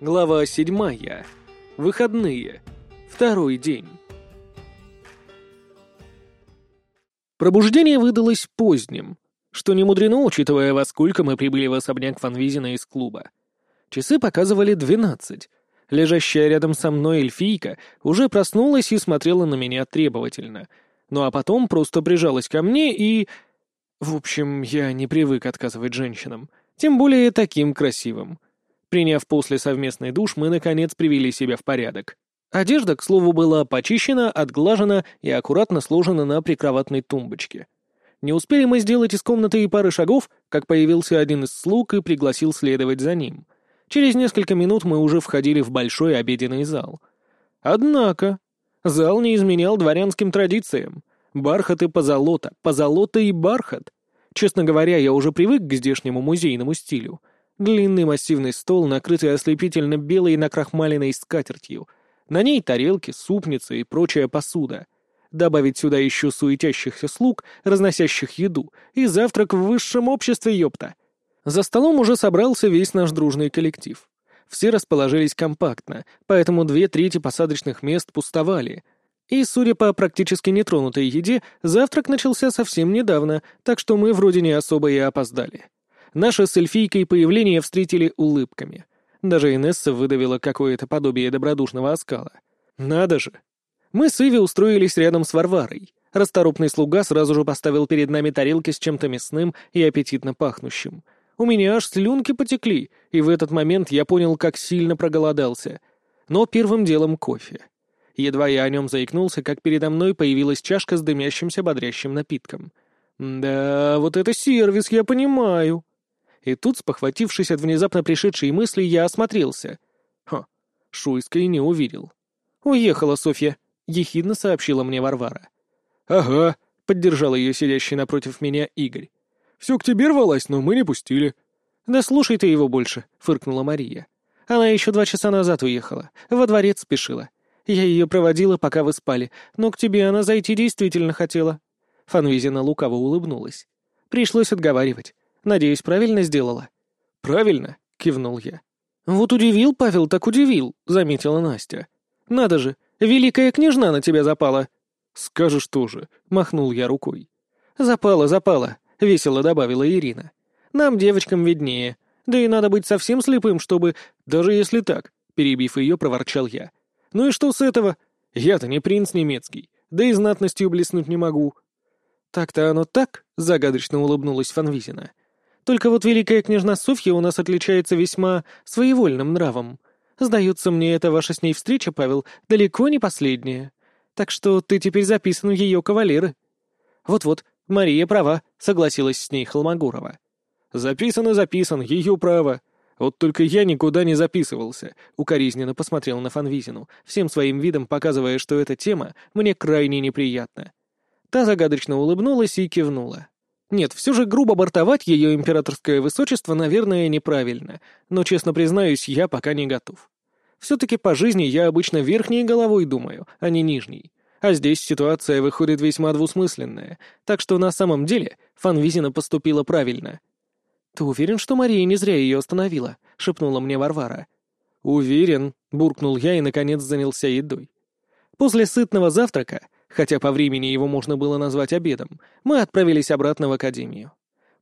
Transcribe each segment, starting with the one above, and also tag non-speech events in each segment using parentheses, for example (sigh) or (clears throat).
Глава седьмая. Выходные. Второй день. Пробуждение выдалось поздним, что не мудрено, учитывая, во сколько мы прибыли в особняк Фанвизина из клуба. Часы показывали двенадцать. Лежащая рядом со мной эльфийка уже проснулась и смотрела на меня требовательно. Ну а потом просто прижалась ко мне и... В общем, я не привык отказывать женщинам, тем более таким красивым. Приняв после совместный душ, мы, наконец, привели себя в порядок. Одежда, к слову, была почищена, отглажена и аккуратно сложена на прикроватной тумбочке. Не успели мы сделать из комнаты и пары шагов, как появился один из слуг и пригласил следовать за ним. Через несколько минут мы уже входили в большой обеденный зал. Однако, зал не изменял дворянским традициям. Бархат и позолота, позолота и бархат. Честно говоря, я уже привык к здешнему музейному стилю. Длинный массивный стол, накрытый ослепительно белой накрахмаленной скатертью. На ней тарелки, супницы и прочая посуда. Добавить сюда еще суетящихся слуг, разносящих еду, и завтрак в высшем обществе, ёпта. За столом уже собрался весь наш дружный коллектив. Все расположились компактно, поэтому две трети посадочных мест пустовали — и, судя по практически нетронутой еде, завтрак начался совсем недавно, так что мы вроде не особо и опоздали. Наше с эльфийкой появление встретили улыбками. Даже Инесса выдавила какое-то подобие добродушного оскала. Надо же! Мы с Иви устроились рядом с Варварой. Расторопный слуга сразу же поставил перед нами тарелки с чем-то мясным и аппетитно пахнущим. У меня аж слюнки потекли, и в этот момент я понял, как сильно проголодался. Но первым делом кофе. Едва я о нем заикнулся, как передо мной появилась чашка с дымящимся бодрящим напитком. «Да, вот это сервис, я понимаю». И тут, спохватившись от внезапно пришедшей мысли, я осмотрелся. Ха, Шуйской не увидел. «Уехала Софья», — ехидно сообщила мне Варвара. «Ага», — поддержал ее сидящий напротив меня Игорь. «Все к тебе рвалась, но мы не пустили». «Да слушай ты его больше», — фыркнула Мария. «Она еще два часа назад уехала, во дворец спешила. Я ее проводила, пока вы спали, но к тебе она зайти действительно хотела». Фанвизина лукаво улыбнулась. «Пришлось отговаривать. Надеюсь, правильно сделала?» «Правильно», — кивнул я. «Вот удивил, Павел, так удивил», — заметила Настя. «Надо же, великая княжна на тебя запала». «Скажешь тоже», — махнул я рукой. «Запала, запала», — весело добавила Ирина. «Нам, девочкам, виднее. Да и надо быть совсем слепым, чтобы... Даже если так», — перебив ее, проворчал я. Ну и что с этого? Я-то не принц немецкий, да и знатностью блеснуть не могу. Так-то оно так, загадочно улыбнулась Фанвизина. Только вот великая княжна Софья у нас отличается весьма своевольным нравом. Сдается мне, эта ваша с ней встреча, Павел, далеко не последняя. Так что ты теперь записан в ее кавалеры. Вот-вот, Мария права, согласилась с ней Холмогорова. Записан и записан, ее право. Вот только я никуда не записывался, укоризненно посмотрел на Фанвизину, всем своим видом показывая, что эта тема мне крайне неприятна. Та загадочно улыбнулась и кивнула. Нет, все же грубо бортовать ее императорское высочество, наверное, неправильно, но, честно признаюсь, я пока не готов. Все-таки по жизни я обычно верхней головой думаю, а не нижней. А здесь ситуация выходит весьма двусмысленная, так что на самом деле Фанвизина поступила правильно — «Ты уверен, что Мария не зря ее остановила?» — шепнула мне Варвара. «Уверен», — буркнул я и, наконец, занялся едой. После сытного завтрака, хотя по времени его можно было назвать обедом, мы отправились обратно в академию.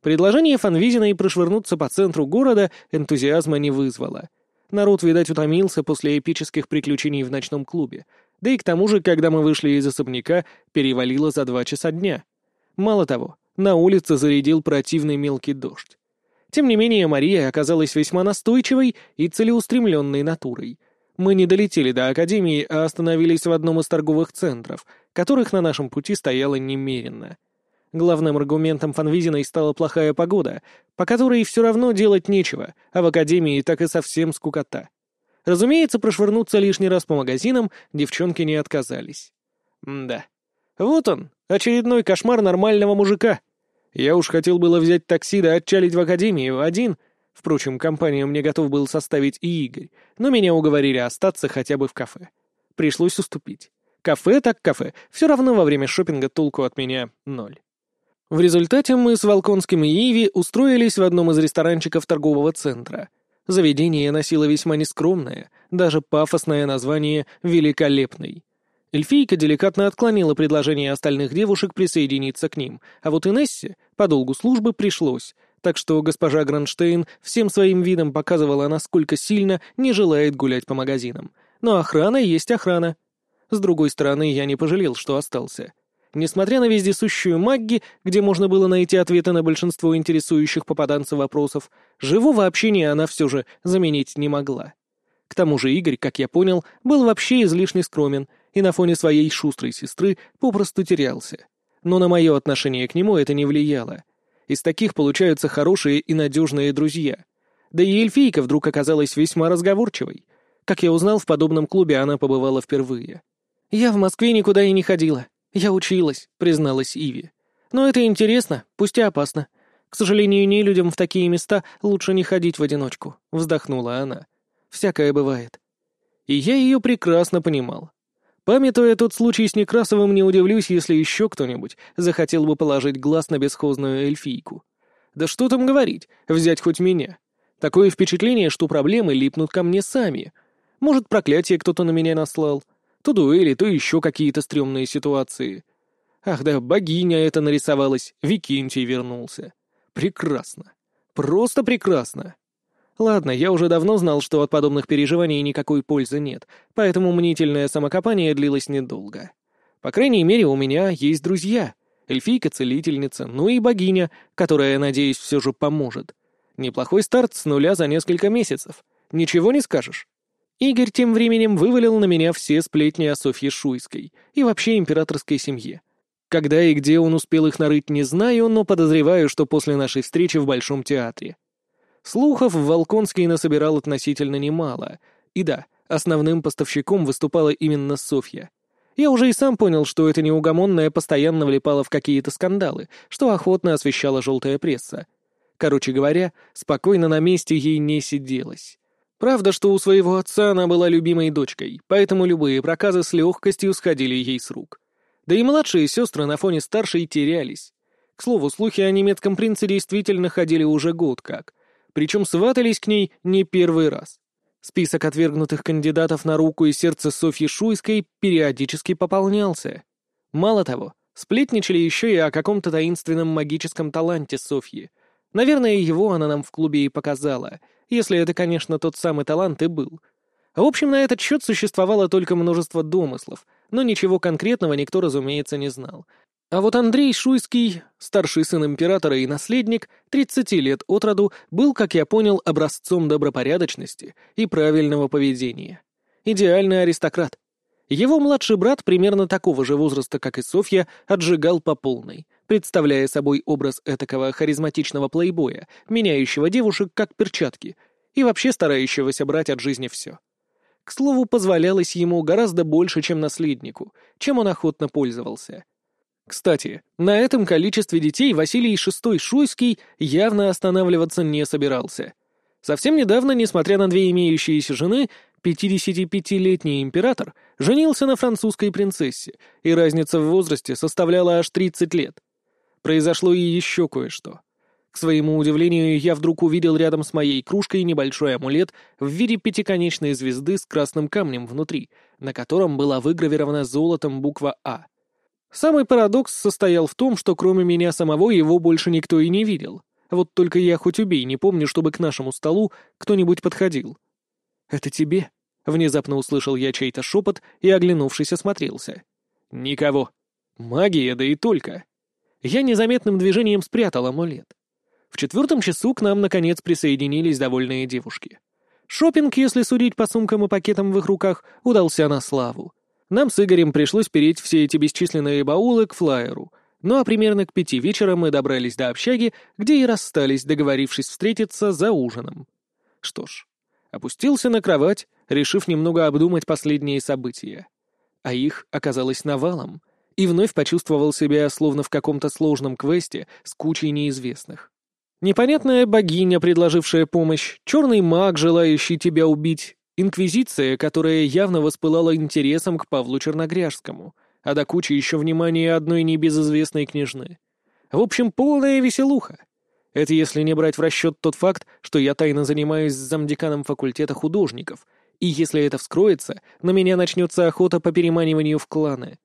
Предложение Фанвизина и прошвырнуться по центру города энтузиазма не вызвало. Народ, видать, утомился после эпических приключений в ночном клубе. Да и к тому же, когда мы вышли из особняка, перевалило за два часа дня. Мало того, на улице зарядил противный мелкий дождь. Тем не менее, Мария оказалась весьма настойчивой и целеустремленной натурой. Мы не долетели до Академии, а остановились в одном из торговых центров, которых на нашем пути стояло немерено. Главным аргументом Фанвизиной стала плохая погода, по которой все равно делать нечего, а в Академии так и совсем скукота. Разумеется, прошвырнуться лишний раз по магазинам девчонки не отказались. М да. Вот он, очередной кошмар нормального мужика — я уж хотел было взять такси да отчалить в академию один. Впрочем, компанию мне готов был составить и Игорь, но меня уговорили остаться хотя бы в кафе. Пришлось уступить. Кафе так кафе, все равно во время шопинга толку от меня ноль. В результате мы с Волконским и Иви устроились в одном из ресторанчиков торгового центра. Заведение носило весьма нескромное, даже пафосное название «Великолепный». Эльфийка деликатно отклонила предложение остальных девушек присоединиться к ним, а вот Инессе по долгу службы пришлось, так что госпожа Гранштейн всем своим видом показывала, насколько сильно не желает гулять по магазинам. Но охрана есть охрана. С другой стороны, я не пожалел, что остался. Несмотря на вездесущую магги, где можно было найти ответы на большинство интересующих попаданцев вопросов, живого общения она все же заменить не могла. К тому же Игорь, как я понял, был вообще излишне скромен и на фоне своей шустрой сестры попросту терялся. Но на мое отношение к нему это не влияло. Из таких получаются хорошие и надежные друзья. Да и эльфийка вдруг оказалась весьма разговорчивой. Как я узнал, в подобном клубе она побывала впервые. «Я в Москве никуда и не ходила. Я училась», — призналась Иви. «Но это интересно, пусть и опасно. К сожалению, не людям в такие места лучше не ходить в одиночку», — вздохнула она. «Всякое бывает». И я ее прекрасно понимал. Памятуя тот случай с Некрасовым, не удивлюсь, если еще кто-нибудь захотел бы положить глаз на бесхозную эльфийку. Да что там говорить, взять хоть меня. Такое впечатление, что проблемы липнут ко мне сами. Может, проклятие кто-то на меня наслал. То дуэли, то еще какие-то стрёмные ситуации. Ах да, богиня это нарисовалась, Викентий вернулся. Прекрасно. Просто прекрасно. Ладно, я уже давно знал, что от подобных переживаний никакой пользы нет, поэтому мнительное самокопание длилось недолго. По крайней мере, у меня есть друзья. Эльфийка-целительница, ну и богиня, которая, надеюсь, все же поможет. Неплохой старт с нуля за несколько месяцев. Ничего не скажешь. Игорь тем временем вывалил на меня все сплетни о Софье Шуйской и вообще императорской семье. Когда и где он успел их нарыть, не знаю, но подозреваю, что после нашей встречи в Большом театре. Слухов Волконский насобирал относительно немало. И да, основным поставщиком выступала именно Софья. Я уже и сам понял, что эта неугомонная постоянно влипала в какие-то скандалы, что охотно освещала желтая пресса. Короче говоря, спокойно на месте ей не сиделось. Правда, что у своего отца она была любимой дочкой, поэтому любые проказы с легкостью сходили ей с рук. Да и младшие сестры на фоне старшей терялись. К слову, слухи о немецком принце действительно ходили уже год как, причем сватались к ней не первый раз. Список отвергнутых кандидатов на руку и сердце Софьи Шуйской периодически пополнялся. Мало того, сплетничали еще и о каком-то таинственном магическом таланте Софьи. Наверное, его она нам в клубе и показала, если это, конечно, тот самый талант и был. В общем, на этот счет существовало только множество домыслов, но ничего конкретного никто, разумеется, не знал, а вот Андрей Шуйский, старший сын императора и наследник, 30 лет от роду, был, как я понял, образцом добропорядочности и правильного поведения. Идеальный аристократ. Его младший брат, примерно такого же возраста, как и Софья, отжигал по полной, представляя собой образ этакого харизматичного плейбоя, меняющего девушек как перчатки, и вообще старающегося брать от жизни все. К слову, позволялось ему гораздо больше, чем наследнику, чем он охотно пользовался — кстати, на этом количестве детей Василий VI Шуйский явно останавливаться не собирался. Совсем недавно, несмотря на две имеющиеся жены, 55-летний император женился на французской принцессе, и разница в возрасте составляла аж 30 лет. Произошло и еще кое-что. К своему удивлению, я вдруг увидел рядом с моей кружкой небольшой амулет в виде пятиконечной звезды с красным камнем внутри, на котором была выгравирована золотом буква «А». Самый парадокс состоял в том, что кроме меня самого его больше никто и не видел. Вот только я хоть убей не помню, чтобы к нашему столу кто-нибудь подходил. «Это тебе?» — внезапно услышал я чей-то шепот и, оглянувшись, осмотрелся. «Никого. Магия, да и только». Я незаметным движением спрятал амулет. В четвертом часу к нам, наконец, присоединились довольные девушки. Шопинг, если судить по сумкам и пакетам в их руках, удался на славу. Нам с Игорем пришлось переть все эти бесчисленные баулы к флайеру. Ну а примерно к пяти вечера мы добрались до общаги, где и расстались, договорившись встретиться за ужином. Что ж, опустился на кровать, решив немного обдумать последние события. А их оказалось навалом, и вновь почувствовал себя словно в каком-то сложном квесте с кучей неизвестных. Непонятная богиня, предложившая помощь, черный маг, желающий тебя убить, Инквизиция, которая явно воспылала интересом к Павлу Черногряжскому, а до кучи еще внимания одной небезызвестной княжны. В общем, полная веселуха. Это если не брать в расчет тот факт, что я тайно занимаюсь с замдеканом факультета художников, и если это вскроется, на меня начнется охота по переманиванию в кланы.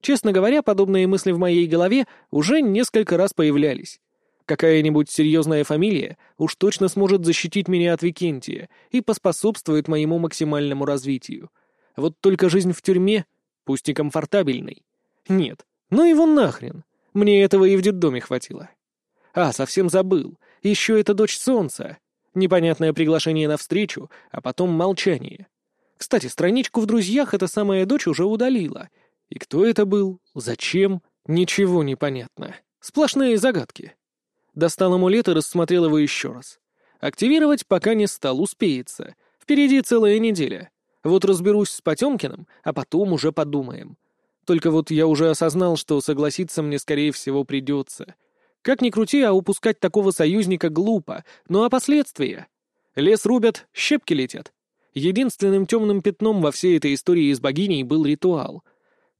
Честно говоря, подобные мысли в моей голове уже несколько раз появлялись. Какая-нибудь серьезная фамилия уж точно сможет защитить меня от Викентия и поспособствует моему максимальному развитию. Вот только жизнь в тюрьме, пусть и комфортабельной. Нет, ну его нахрен. Мне этого и в детдоме хватило. А, совсем забыл. Еще это дочь солнца. Непонятное приглашение на встречу, а потом молчание. Кстати, страничку в друзьях эта самая дочь уже удалила. И кто это был? Зачем? Ничего не понятно. Сплошные загадки. Достал амулет и рассмотрел его еще раз. Активировать пока не стал, успеется. Впереди целая неделя. Вот разберусь с Потемкиным, а потом уже подумаем. Только вот я уже осознал, что согласиться мне, скорее всего, придется. Как ни крути, а упускать такого союзника глупо. Ну а последствия? Лес рубят, щепки летят. Единственным темным пятном во всей этой истории с богиней был ритуал —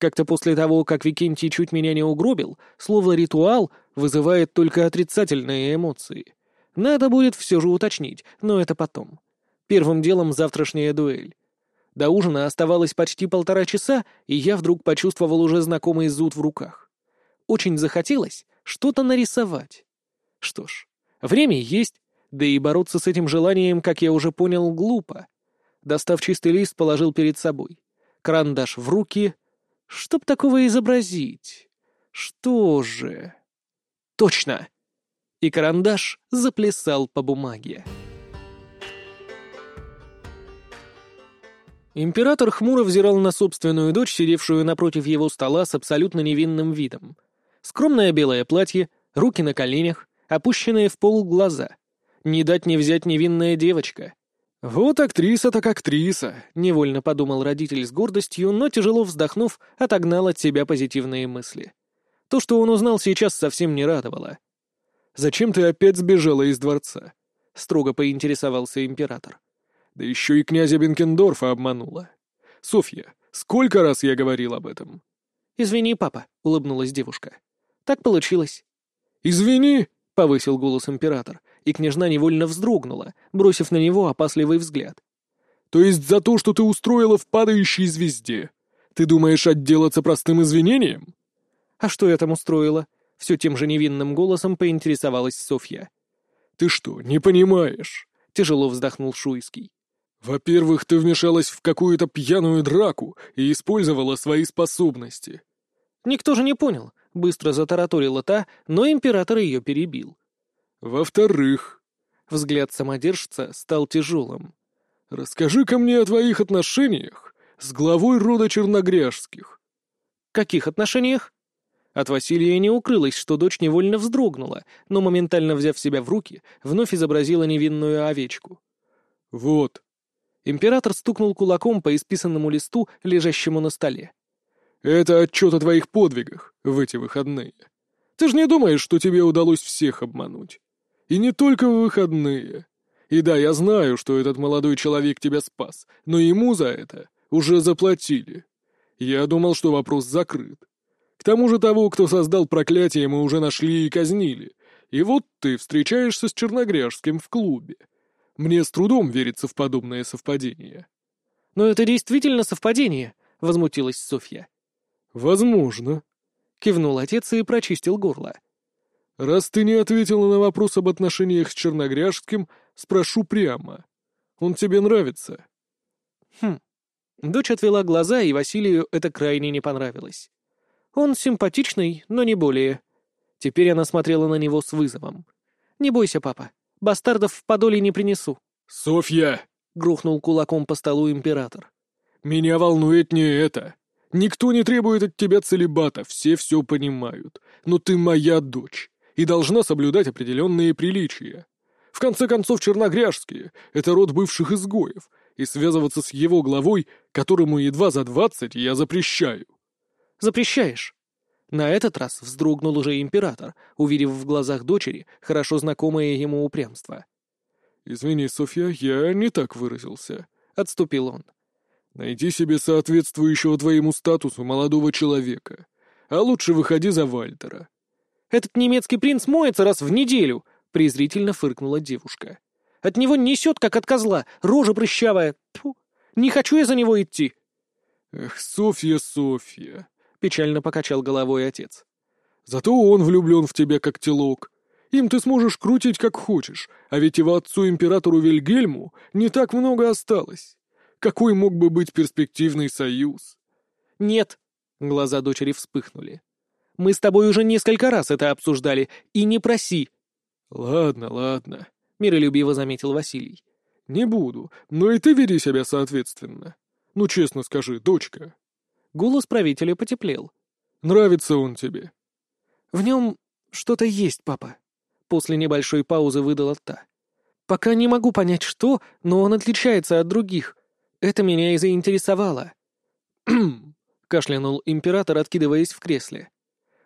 как-то после того, как Викентий чуть меня не угробил, слово «ритуал» вызывает только отрицательные эмоции. Надо будет все же уточнить, но это потом. Первым делом завтрашняя дуэль. До ужина оставалось почти полтора часа, и я вдруг почувствовал уже знакомый зуд в руках. Очень захотелось что-то нарисовать. Что ж, время есть, да и бороться с этим желанием, как я уже понял, глупо. Достав чистый лист, положил перед собой. Карандаш в руки, Чтоб такого изобразить? Что же? Точно! И карандаш заплясал по бумаге. Император хмуро взирал на собственную дочь, сидевшую напротив его стола с абсолютно невинным видом. Скромное белое платье, руки на коленях, опущенные в пол глаза. Не дать не взять невинная девочка. «Вот актриса так актриса», — невольно подумал родитель с гордостью, но, тяжело вздохнув, отогнал от себя позитивные мысли. То, что он узнал сейчас, совсем не радовало. «Зачем ты опять сбежала из дворца?» — строго поинтересовался император. «Да еще и князя Бенкендорфа обманула. Софья, сколько раз я говорил об этом?» «Извини, папа», — улыбнулась девушка. «Так получилось». «Извини», — повысил голос император, и княжна невольно вздрогнула, бросив на него опасливый взгляд. «То есть за то, что ты устроила в падающей звезде? Ты думаешь отделаться простым извинением?» «А что я там устроила?» — все тем же невинным голосом поинтересовалась Софья. «Ты что, не понимаешь?» — тяжело вздохнул Шуйский. «Во-первых, ты вмешалась в какую-то пьяную драку и использовала свои способности». «Никто же не понял», — быстро затараторила та, но император ее перебил. Во-вторых, взгляд самодержца стал тяжелым. Расскажи-ка мне о твоих отношениях с главой рода Черногряжских. Каких отношениях? От Василия не укрылось, что дочь невольно вздрогнула, но моментально взяв себя в руки, вновь изобразила невинную овечку. «Вот». Император стукнул кулаком по исписанному листу, лежащему на столе. «Это отчет о твоих подвигах в эти выходные. Ты же не думаешь, что тебе удалось всех обмануть? И не только в выходные. И да, я знаю, что этот молодой человек тебя спас, но ему за это уже заплатили. Я думал, что вопрос закрыт. К тому же того, кто создал проклятие, мы уже нашли и казнили. И вот ты встречаешься с Черногряжским в клубе. Мне с трудом верится в подобное совпадение. «Но это действительно совпадение», — возмутилась Софья. «Возможно», — кивнул отец и прочистил горло. «Раз ты не ответила на вопрос об отношениях с Черногряжским, спрошу прямо. Он тебе нравится?» «Хм». Дочь отвела глаза, и Василию это крайне не понравилось. «Он симпатичный, но не более». Теперь она смотрела на него с вызовом. «Не бойся, папа. Бастардов в подоле не принесу». «Софья!» — грохнул кулаком по столу император. «Меня волнует не это. Никто не требует от тебя целебата, все все понимают. Но ты моя дочь и должна соблюдать определенные приличия. В конце концов, Черногряжские — это род бывших изгоев, и связываться с его главой, которому едва за двадцать, я запрещаю». «Запрещаешь?» На этот раз вздрогнул уже император, увидев в глазах дочери хорошо знакомое ему упрямство. «Извини, Софья, я не так выразился», — отступил он. «Найди себе соответствующего твоему статусу молодого человека, а лучше выходи за Вальтера. Этот немецкий принц моется раз в неделю!» — презрительно фыркнула девушка. «От него несет, как от козла, рожа прыщавая. Тьфу, не хочу я за него идти». «Эх, Софья, Софья», — печально покачал головой отец. «Зато он влюблен в тебя, как телок. Им ты сможешь крутить, как хочешь, а ведь его отцу-императору Вильгельму не так много осталось. Какой мог бы быть перспективный союз?» «Нет», — глаза дочери вспыхнули. «Мы с тобой уже несколько раз это обсуждали, и не проси». «Ладно, ладно», — миролюбиво заметил Василий. «Не буду, но и ты веди себя соответственно. Ну, честно скажи, дочка». Голос правителя потеплел. «Нравится он тебе?» «В нем что-то есть, папа», — после небольшой паузы выдала та. «Пока не могу понять, что, но он отличается от других. Это меня и заинтересовало». «Кхм», (clears throat) (clears throat) — кашлянул император, откидываясь в кресле.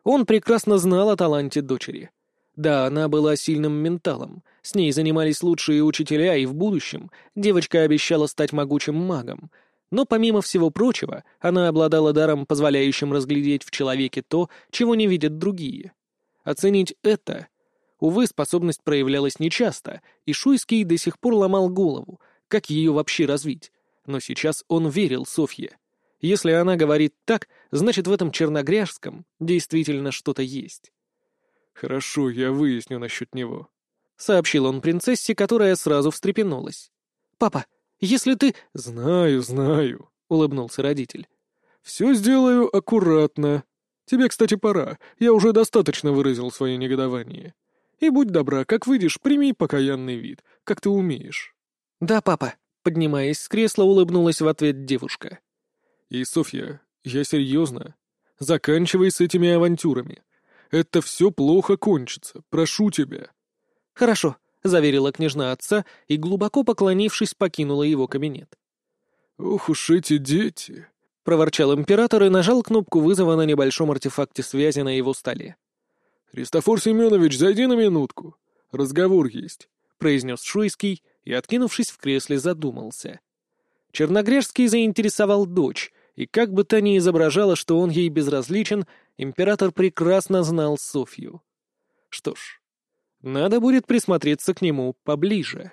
Он прекрасно знал о таланте дочери. Да, она была сильным менталом, с ней занимались лучшие учителя, и в будущем девочка обещала стать могучим магом — но помимо всего прочего, она обладала даром, позволяющим разглядеть в человеке то, чего не видят другие. Оценить это... Увы, способность проявлялась нечасто, и Шуйский до сих пор ломал голову, как ее вообще развить. Но сейчас он верил Софье. Если она говорит так, значит в этом черногряжском действительно что-то есть. «Хорошо, я выясню насчет него», — сообщил он принцессе, которая сразу встрепенулась. «Папа, если ты...» «Знаю, знаю», — улыбнулся родитель. «Все сделаю аккуратно. Тебе, кстати, пора. Я уже достаточно выразил свое негодование. И будь добра, как выйдешь, прими покаянный вид, как ты умеешь». «Да, папа», — поднимаясь с кресла, улыбнулась в ответ девушка. «И, Софья, я серьезно. Заканчивай с этими авантюрами. Это все плохо кончится, прошу тебя». «Хорошо», — заверила княжна отца и, глубоко поклонившись, покинула его кабинет. «Ох уж эти дети!» — проворчал император и нажал кнопку вызова на небольшом артефакте связи на его столе. «Христофор Семенович, зайди на минутку. Разговор есть», — произнес Шуйский и, откинувшись в кресле, задумался. Черногрежский заинтересовал дочь, и как бы та ни изображала, что он ей безразличен, император прекрасно знал Софью. Что ж, надо будет присмотреться к нему поближе.